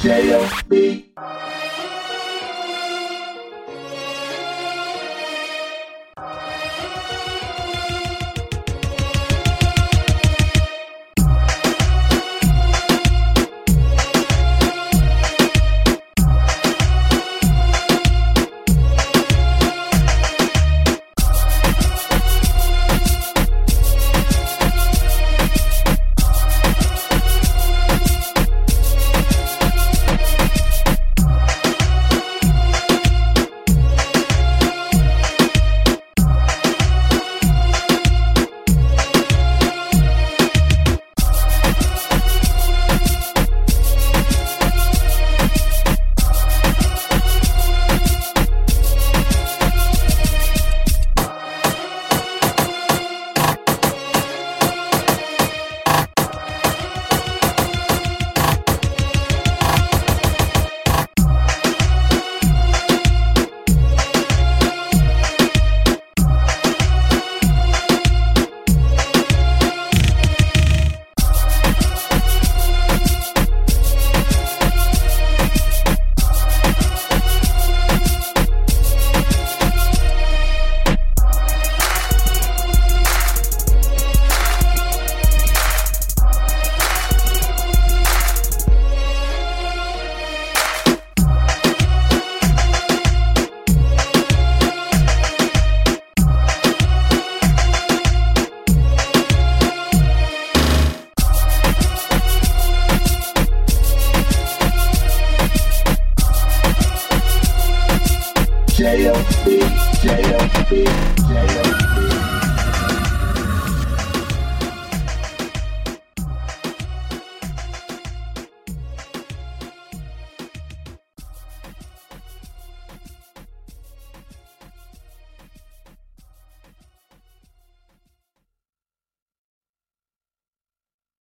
J-O-B J-O-B, J-O-B, J-O-B.